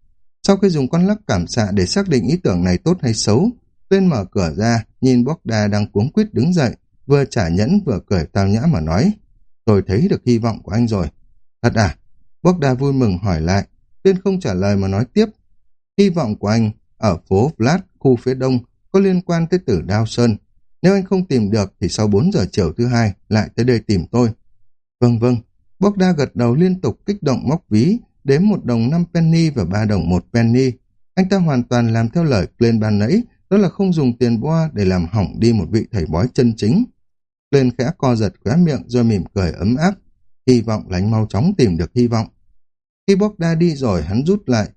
Sau khi dùng con lắc cảm xạ để xác định ý tưởng này tốt hay xấu, tên mở cửa ra, nhìn Bogda đang cuống quýt đứng dậy, vừa trả nhẫn vừa cười tao nhã mà nói. Tôi thấy được hy vọng của anh rồi. Thật à? Bogda vui mừng hỏi lại. tên không trả lời mà nói tiếp. Hy vọng của anh ở phố Vlad, khu phía đông, có liên quan tới tử Đao Sơn. Nếu anh không tìm được thì sau 4 giờ chiều thứ hai lại tới đây tìm tôi. Vâng vâng, Bogda gật đầu liên tục kích động móc ví, đếm một đồng năm penny và ba đồng một penny. Anh ta hoàn toàn làm theo lời lên ban nãy, đó là không dùng tiền boa để làm hỏng đi một vị thầy bói chân chính. Lên khẽ co giật khóe miệng rồi mỉm cười ấm áp, hy vọng là anh mau chóng tìm được hy vọng. Khi Bogda đi rồi hắn rút lại,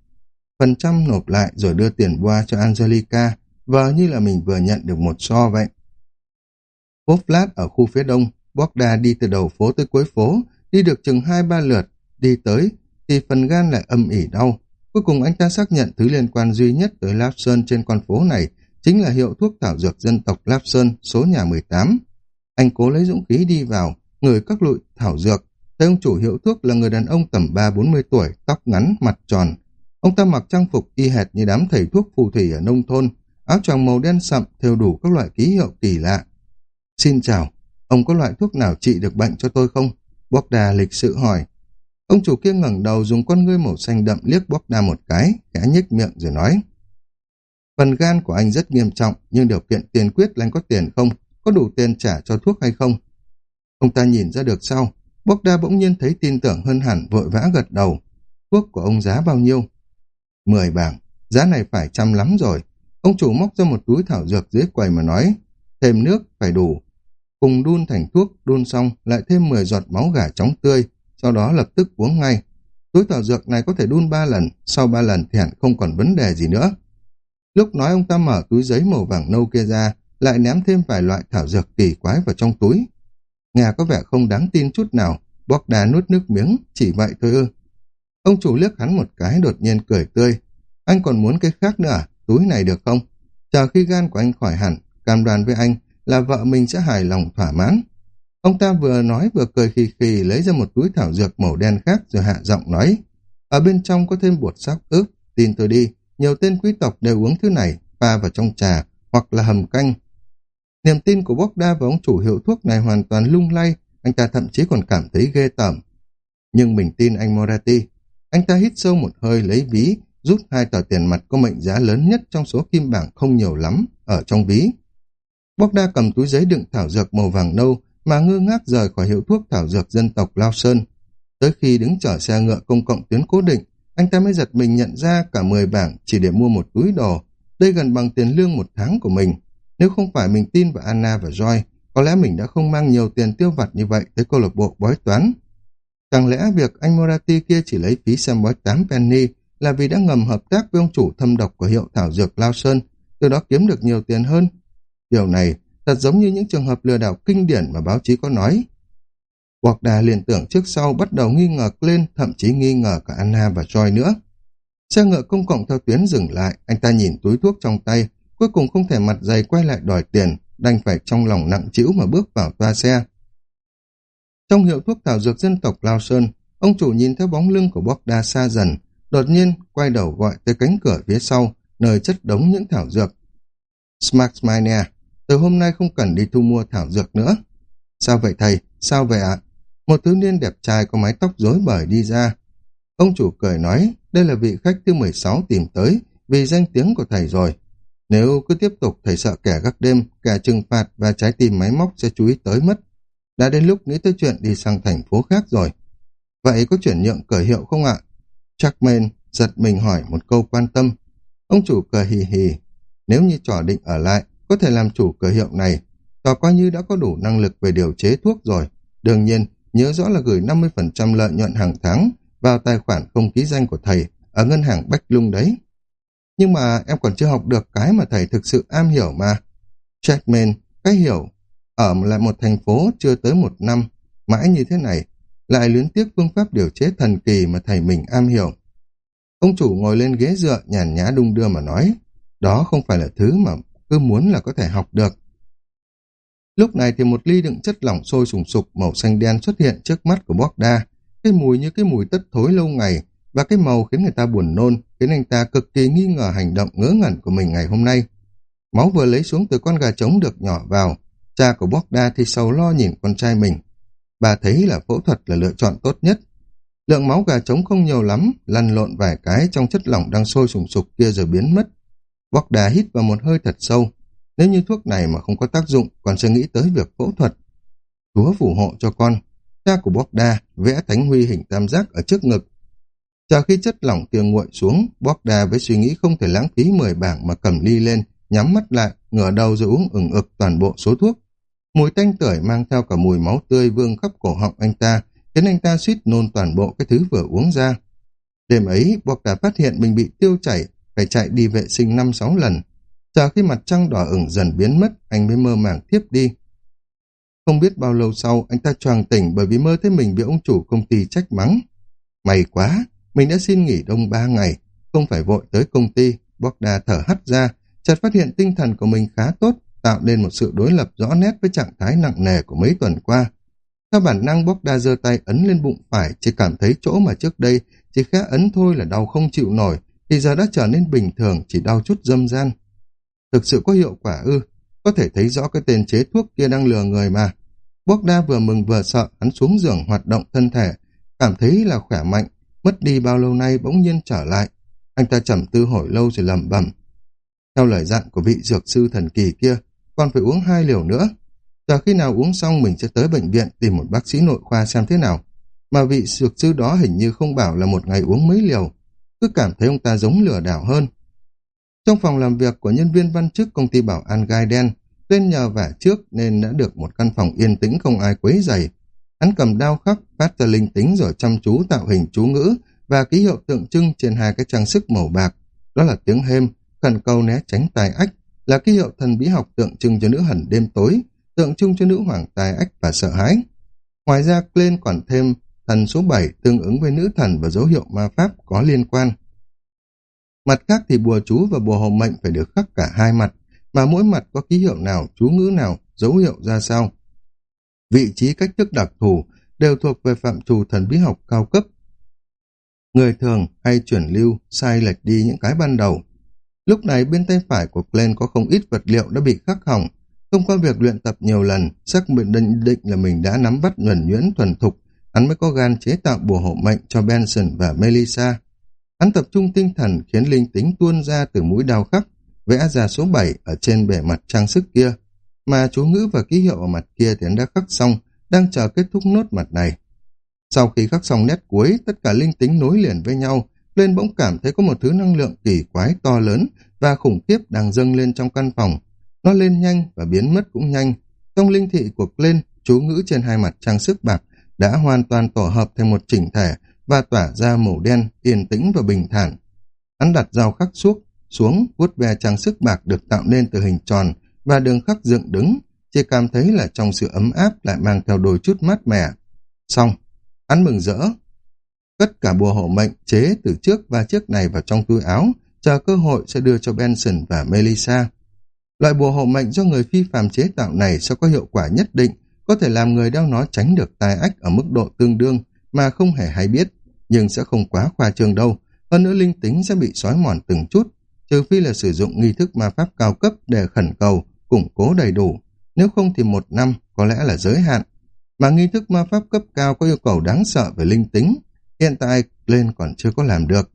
phần trăm nộp lại rồi đưa tiền boa cho Angelica, vờ như là mình vừa nhận được một so vậy. Phố Flat ở khu phía đông, Bogda đi từ đầu phố tới cuối phố, đi được chừng hai ba lượt, đi tới thì phần gan lại âm ỉ đau. Cuối cùng anh ta xác nhận thứ liên quan duy nhất tới Lạp Sơn trên con phố này chính là hiệu thuốc thảo dược dân tộc Lạp Sơn số nhà 18. Anh cố lấy dũng khí đi vào, người các lụi thảo dược. Thấy ông chủ hiệu thuốc là người đàn ông tầm 3-40 tuổi, tóc ngắn, mặt tròn. Ông ta mặc trang phục y hệt như đám thầy thuốc phù thủy ở nông thôn, áo choàng màu đen sậm theo đủ các loại ký hiệu kỳ lạ. Xin chào, ông có loại thuốc nào trị được bệnh cho tôi không? Bogda lịch sự hỏi. Ông chủ kia ngẩng đầu dùng con ngươi màu xanh đậm liếc Bogda một cái, khẽ nhếch miệng rồi nói. Phần gan của anh rất nghiêm trọng, nhưng điều kiện tiền quyết là anh có tiền không? Có đủ tiền trả cho thuốc hay không? Ông ta nhìn ra được sau, Bogda bỗng nhiên thấy tin tưởng hơn hẳn vội vã gật đầu. Thuốc của ông giá bao nhiêu? Mười bảng, giá này phải trăm lắm rồi. Ông chủ móc ra một túi thảo dược dưới quầy mà nói, thêm nước phải đủ. Cùng đun thành thuốc, đun xong lại thêm 10 giọt máu gà chóng tươi, sau đó lập tức uống ngay. Túi thảo dược này có thể đun 3 lần, sau 3 lần thì hẳn không còn vấn đề gì nữa. Lúc nói ông ta mở túi giấy màu vàng nâu kia ra, lại ném thêm vài loại thảo dược kỳ quái vào trong túi. Nghe có vẻ không đáng tin chút nào, bóc đá nuốt nước miếng, chỉ vậy thôi ư. Ông chủ liếc hắn một cái đột nhiên cười tươi. Anh còn muốn cái khác nữa à? Túi này được không? Chờ khi gan của anh khỏi hẳn, cam đoan với anh là vợ mình sẽ hài lòng thỏa mãn. Ông ta vừa nói vừa cười khì khì lấy ra một túi thảo dược màu đen khác rồi hạ giọng nói. Ở bên trong có thêm bột sắc ướp, tin tôi đi, nhiều tên quý tộc đều uống thứ này, pha vào trong trà hoặc là hầm canh. Niềm tin của Bogda và ông chủ hiệu thuốc này hoàn toàn lung lay, anh ta thậm chí còn cảm thấy ghê tởm. Nhưng mình tin anh Morati. Anh ta hít sâu một hơi lấy ví, rút hai tờ tiền mặt có mệnh giá lớn nhất trong số kim bảng không nhiều lắm, ở trong ví. Bogda cầm túi giấy đựng thảo dược màu vàng nâu mà ngơ ngác rời khỏi hiệu thuốc thảo dược dân tộc Lao Sơn. Tới khi đứng chở xe ngựa công cộng tuyến cố định, anh ta mới giật mình nhận ra cả 10 bảng chỉ để mua một túi đồ. Đây gần bằng tiền lương một tháng của mình. Nếu không phải mình tin vào Anna và Joy, có lẽ mình đã không mang nhiều tiền tiêu vặt như vậy tới câu lạc bộ bói toán. Chẳng lẽ việc anh Morati kia chỉ lấy phí xem bói 8 penny là vì đã ngầm hợp tác với ông chủ thâm độc của hiệu thảo dược Lao Sơn, từ đó kiếm được nhiều tiền hơn? Điều này thật giống như những trường hợp lừa đảo kinh điển mà báo chí có nói. Hoặc đà liền tưởng trước sau bắt đầu nghi ngờ lên, thậm chí nghi ngờ cả Anna và Joy nữa. Xe ngựa công cộng theo tuyến dừng lại, anh ta nhìn túi thuốc trong tay, cuối cùng không thể mặt dày quay lại đòi tiền, đành phải trong lòng nặng trĩu mà bước vào toa xe. Trong hiệu thuốc thảo dược dân tộc Lao Sơn, ông chủ nhìn theo bóng lưng của Bogda xa dần, đột nhiên quay đầu gọi tới cánh cửa phía sau, nơi chất đống những thảo dược. Smartmania, từ hôm nay không cần đi thu mua thảo dược nữa. Sao vậy thầy? Sao vậy ạ? Một thiếu niên đẹp trai có mái tóc rối bời đi ra. Ông chủ cười nói, đây là vị khách thứ 16 tìm tới, vì danh tiếng của thầy rồi. Nếu cứ tiếp tục thầy sợ kẻ gác đêm, kẻ trừng phạt và trái tim máy móc sẽ chú ý tới mất. Đã đến lúc nghĩ tới chuyện đi sang thành phố khác rồi. Vậy có chuyển nhượng cờ hiệu không ạ? chuckman giật mình hỏi một câu quan tâm. Ông chủ cười hì hì. Nếu như trò định ở lại, có thể làm chủ cửa hiệu này. Tòa coi như đã có đủ năng lực về điều chế thuốc rồi. Đương nhiên, nhớ rõ là gửi 50% lợi nhuận hàng tháng vào tài khoản không ký danh của thầy ở ngân hàng Bách Lung đấy. Nhưng mà em còn chưa học được cái mà thầy thực sự am hiểu mà. Jackman, cái hiểu, ở lại một thành phố chưa tới một năm, mãi như thế này, lại luyến tiếc phương pháp điều chế thần kỳ mà thầy mình am hiểu. Ông chủ ngồi lên ghế dựa nhàn nhã đung đưa mà nói, đó không phải là thứ mà cứ muốn là có thể học được. Lúc này thì một ly đựng chất lỏng sôi sùng sục màu xanh đen xuất hiện trước mắt của Bogda. Cái mùi như cái mùi tất thối lâu ngày và cái màu khiến người ta buồn nôn, khiến anh ta cực kỳ nghi ngờ hành động ngớ ngẩn của mình ngày hôm nay. Máu vừa lấy xuống từ con gà trống được nhỏ vào, cha của Bogda thì sầu lo nhìn con trai mình. Bà thấy là phẫu thuật là lựa chọn tốt nhất. Lượng máu gà trống không nhiều lắm, lăn lộn vài cái trong chất lỏng đang sôi sùng sục kia rồi biến mất. Bogda hít vào một hơi thật sâu, nếu như thuốc này mà không có tác dụng, con sẽ nghĩ tới việc phẫu thuật. Chúa phù hộ cho con. cha của Bogda vẽ thánh huy hình tam giác ở trước ngực. Chờ khi chất lỏng kia nguội xuống, Bogda với suy nghĩ không thể lãng phí 10 bảng mà cầm ly lên, nhắm mắt lại, ngửa đầu rồi uống ửng ực toàn bộ số thuốc. Mùi tanh tưởi mang theo cả mùi máu tươi vương khắp cổ họng anh ta, khiến anh ta suýt nôn toàn bộ cái thứ vừa uống ra. Đêm ấy, Bogda phát hiện mình bị tiêu chảy, phải chạy đi vệ sinh 5-6 lần. Chờ khi mặt trăng đỏ ửng dần biến mất, anh mới mơ màng tiếp đi. Không biết bao lâu sau, anh ta choàng tỉnh bởi vì mơ thấy mình bị ông chủ công ty trách mắng. May quá, mình đã xin nghỉ đông ba ngày, không phải vội tới công ty. Bogda thở hắt ra, chợt phát hiện tinh thần của mình khá tốt, tạo nên một sự đối lập rõ nét với trạng thái nặng nề của mấy tuần qua. Theo bản năng Bogda giơ tay ấn lên bụng phải, chỉ cảm thấy chỗ mà trước đây chỉ khẽ ấn thôi là đau không chịu nổi, thì giờ đã trở nên bình thường, chỉ đau chút dâm gian. Thực sự có hiệu quả ư, có thể thấy rõ cái tên chế thuốc kia đang lừa người mà. Bogda vừa mừng vừa sợ, hắn xuống giường hoạt động thân thể, cảm thấy là khỏe mạnh, mất đi bao lâu nay bỗng nhiên trở lại. Anh ta trầm tư hồi lâu rồi lẩm bẩm. Theo lời dặn của vị dược sư thần kỳ kia, còn phải uống hai liều nữa. Chờ khi nào uống xong mình sẽ tới bệnh viện tìm một bác sĩ nội khoa xem thế nào. Mà vị dược sư đó hình như không bảo là một ngày uống mấy liều, cứ cảm thấy ông ta giống lừa đảo hơn. Trong phòng làm việc của nhân viên văn chức công ty bảo an gai đen, tên nhờ vả trước nên đã được một căn phòng yên tĩnh không ai quấy rầy. Hắn cầm đao khắc, phát ra linh tính rồi chăm chú tạo hình chú ngữ và ký hiệu tượng trưng trên hai cái trang sức màu bạc. Đó là tiếng hêm, khẩn cầu né tránh tài ách, là ký hiệu thần bí học tượng trưng cho nữ hẳn đêm tối, tượng trưng cho nữ hoàng tài ách và sợ hãi. Ngoài ra, lên còn thêm thần số 7 tương ứng với nữ thần và dấu hiệu ma pháp có liên quan. Mặt khác thì bùa chú và bùa hộ mệnh phải được khắc cả hai mặt, mà mỗi mặt có ký hiệu nào, chú ngữ nào, dấu hiệu ra sao. Vị trí cách thức đặc thù đều thuộc về phạm trù thần bí học cao cấp. Người thường hay chuyển lưu, sai lệch đi những cái ban đầu. Lúc này bên tay phải của Glenn có không ít vật liệu đã bị khắc hỏng. Thông qua việc luyện tập nhiều lần, xác định định, định là mình đã nắm bắt nhuần nhuyễn thuần thục, hắn mới có gan chế tạo bùa hộ mệnh cho Benson và Melissa. Hắn tập trung tinh thần khiến linh tính tuôn ra từ mũi đào khắc, vẽ ra số 7 ở trên bề mặt trang sức kia, mà chú ngữ và ký hiệu ở mặt kia thì hắn đã khắc xong, đang chờ kết thúc nốt mặt này. Sau khi khắc xong nét cuối, tất cả linh tính nối liền với nhau, lên bỗng cảm thấy có một thứ năng lượng kỳ quái to lớn và khủng khiếp đang dâng lên trong căn phòng. Nó lên nhanh và biến mất cũng nhanh. Trong linh thị của lên, chú ngữ trên hai mặt trang sức bạc đã hoàn toàn tổ hợp thành một chỉnh thể và tỏa ra màu đen, yên tĩnh và bình thản. Hắn đặt dao khắc suốt xuống, vuốt ve trang sức bạc được tạo nên từ hình tròn và đường khắc dựng đứng, chỉ cảm thấy là trong sự ấm áp lại mang theo đôi chút mát mẻ. Xong, hắn mừng rỡ. cất cả bùa hộ mệnh chế từ trước và chiếc này vào trong túi áo, chờ cơ hội sẽ đưa cho Benson và Melissa. Loại bùa hộ mệnh do người phi phàm chế tạo này sẽ có hiệu quả nhất định, có thể làm người đeo nó tránh được tai ách ở mức độ tương đương mà không hề hay biết, nhưng sẽ không quá khoa trương đâu. Hơn nữa linh tính sẽ bị xói mòn từng chút, trừ phi là sử dụng nghi thức ma pháp cao cấp để khẩn cầu, củng cố đầy đủ. Nếu không thì một năm có lẽ là giới hạn. Mà nghi thức ma pháp cấp cao có yêu cầu đáng sợ về linh tính. Hiện tại lên còn chưa có làm được.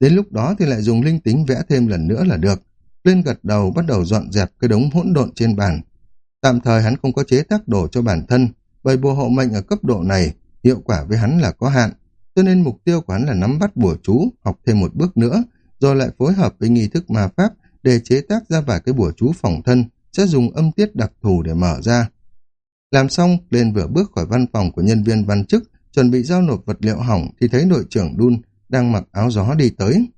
Đến lúc đó thì lại dùng linh tính vẽ thêm lần nữa là được. Lên gật đầu bắt đầu dọn dẹp cái đống hỗn độn trên bàn. Tạm thời hắn không có chế tác đồ cho bản thân, bởi bùa hộ mệnh ở cấp độ này, hiệu quả với hắn là có hạn, cho nên mục tiêu của hắn là nắm bắt bùa chú, học thêm một bước nữa, rồi lại phối hợp với nghi thức ma pháp để chế tác ra vài cái bùa chú phòng thân, sẽ dùng âm tiết đặc thù để mở ra. Làm xong, lên vừa bước khỏi văn phòng của nhân viên văn chức, chuẩn bị giao nộp vật liệu hỏng thì thấy đội trưởng Đun đang mặc áo gió đi tới.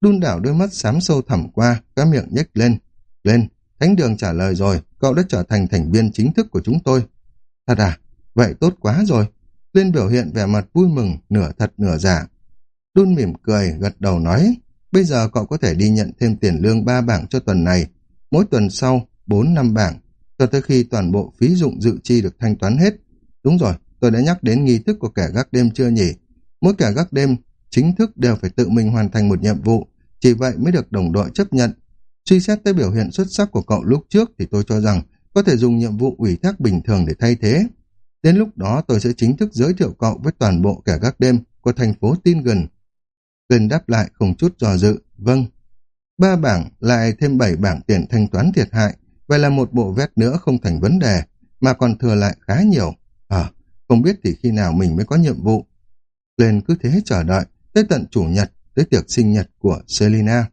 Đun đảo đôi mắt xám sâu thẳm qua, cá miệng nhếch lên. Lên, Thánh đường trả lời rồi, cậu đã trở thành thành viên chính thức của chúng tôi. Thật à? Vậy tốt quá rồi. Liên biểu hiện vẻ mặt vui mừng, nửa thật nửa giả. Đun mỉm cười, gật đầu nói, bây giờ cậu có thể đi nhận thêm tiền lương ba bảng cho tuần này. Mỗi tuần sau, bốn năm bảng, cho tới khi toàn bộ phí dụng dự chi được thanh toán hết. Đúng rồi, tôi đã nhắc đến nghi thức của kẻ gác đêm chưa nhỉ? Mỗi kẻ gác đêm chính thức đều phải tự mình hoàn thành một nhiệm vụ, chỉ vậy mới được đồng đội chấp nhận. Suy xét tới biểu hiện xuất sắc của cậu lúc trước thì tôi cho rằng có thể dùng nhiệm vụ ủy thác bình thường để thay thế. Đến lúc đó tôi sẽ chính thức giới thiệu cậu với toàn bộ kẻ gác đêm của thành phố tin gần. Gần đáp lại không chút dò dự, vâng. Ba bảng lại thêm bảy bảng tiền thanh toán thiệt hại, vậy là một bộ vét nữa không thành vấn đề, mà còn thừa lại khá nhiều. Ờ, không biết thì khi nào mình mới có nhiệm vụ. Lên cứ thế chờ đợi, tới tận chủ nhật, tới tiệc sinh nhật của Selina.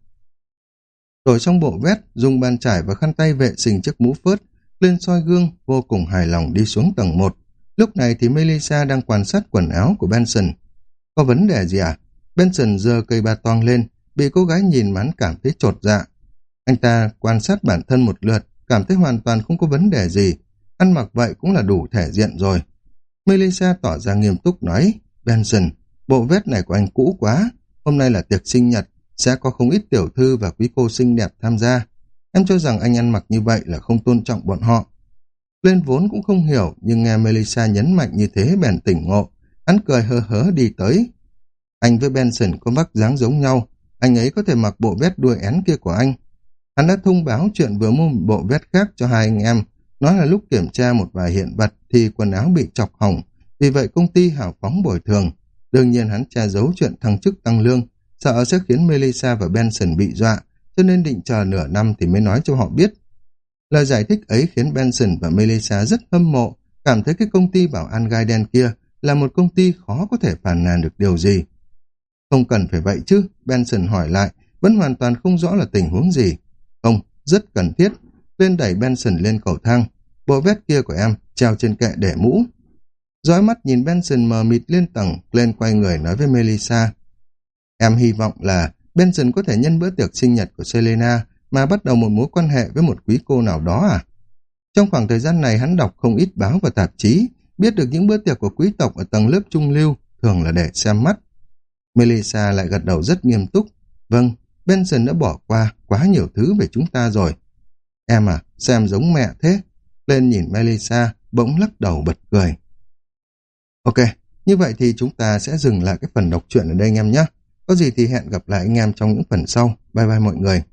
Đổi xong bộ vét, dùng bàn trải và khăn tay vệ sinh chiếc mũ phớt, lên soi gương, vô cùng hài lòng đi xuống tầng 1. Lúc này thì Melissa đang quan sát quần áo của Benson. Có vấn đề gì à? Benson giơ cây ba toang lên, bị cô gái nhìn mắn cảm thấy trột dạ. Anh ta quan sát bản thân một lượt, cảm thấy hoàn toàn không có vấn đề gì. Ăn mặc vậy cũng là đủ thể diện rồi. Melissa tỏ ra nghiêm túc nói, Benson, bộ vest này của anh cũ quá. Hôm nay là tiệc sinh nhật, sẽ có không ít tiểu thư và quý cô xinh đẹp tham gia. Em cho rằng anh ăn mặc như vậy là không tôn trọng bọn họ. Lên vốn cũng không hiểu, nhưng nghe Melissa nhấn mạnh như thế bèn tỉnh ngộ. Hắn cười hơ hớ đi tới. Anh với Benson có vắc dáng giống nhau, anh ấy có thể mặc bộ vest đuôi én kia của anh. Hắn đã thông báo chuyện vừa mua một bộ vest khác cho hai anh em, nói là lúc kiểm tra một vài hiện vật thì quần áo bị chọc hỏng, vì vậy công ty hào phóng bồi thường. Đương nhiên hắn che giấu chuyện thăng chức tăng lương, sợ sẽ khiến Melissa và Benson bị dọa, cho nên định chờ nửa năm thì mới nói cho họ biết. Lời giải thích ấy khiến Benson và Melissa rất hâm mộ, cảm thấy cái công ty bảo an gai đen kia là một công ty khó có thể phản nàn được điều gì. Không cần phải vậy chứ, Benson hỏi lại, vẫn hoàn toàn không rõ là tình huống gì. Không, rất cần thiết. Lên đẩy Benson lên cầu thang. Bộ vest kia của em, treo trên kệ để mũ. Dõi mắt nhìn Benson mờ mịt lên tầng, lên quay người nói với Melissa. Em hy vọng là Benson có thể nhân bữa tiệc sinh nhật của Selena mà bắt đầu một mối quan hệ với một quý cô nào đó à? Trong khoảng thời gian này hắn đọc không ít báo và tạp chí, biết được những bữa tiệc của quý tộc ở tầng lớp trung lưu thường là để xem mắt. Melissa lại gật đầu rất nghiêm túc. Vâng, Benson đã bỏ qua quá nhiều thứ về chúng ta rồi. Em à, xem giống mẹ thế. Lên nhìn Melissa, bỗng lắc đầu bật cười. Ok, như vậy thì chúng ta sẽ dừng lại cái phần đọc truyện ở đây anh em nhé. Có gì thì hẹn gặp lại anh em trong những phần sau. Bye bye mọi người.